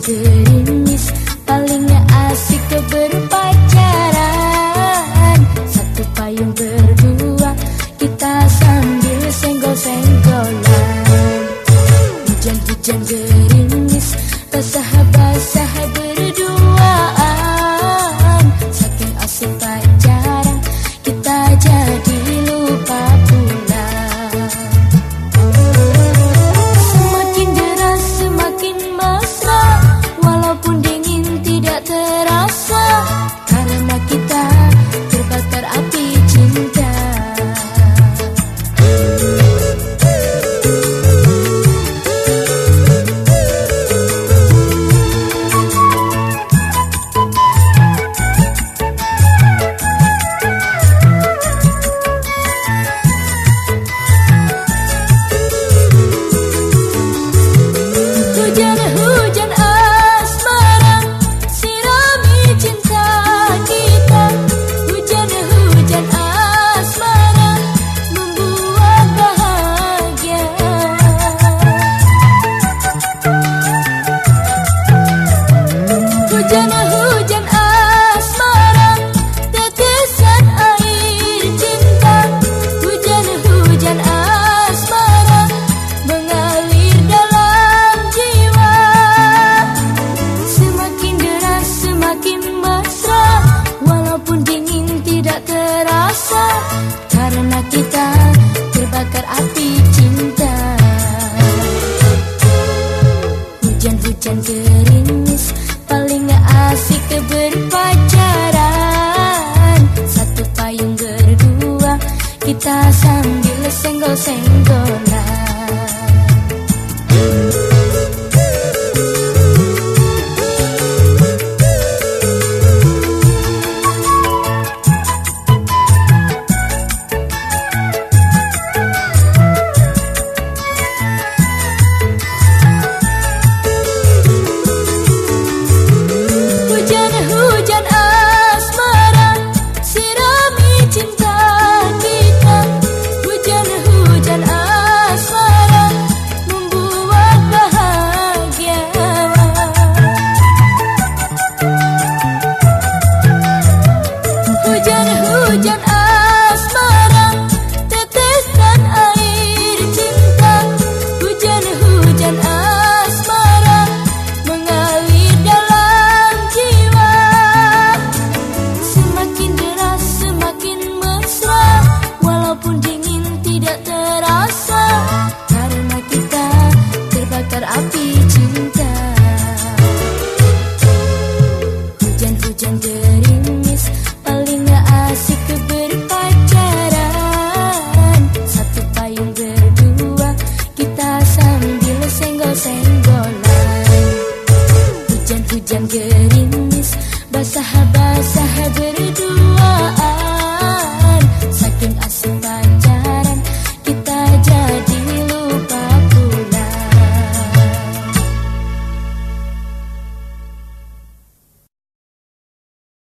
do senses. sahaja dua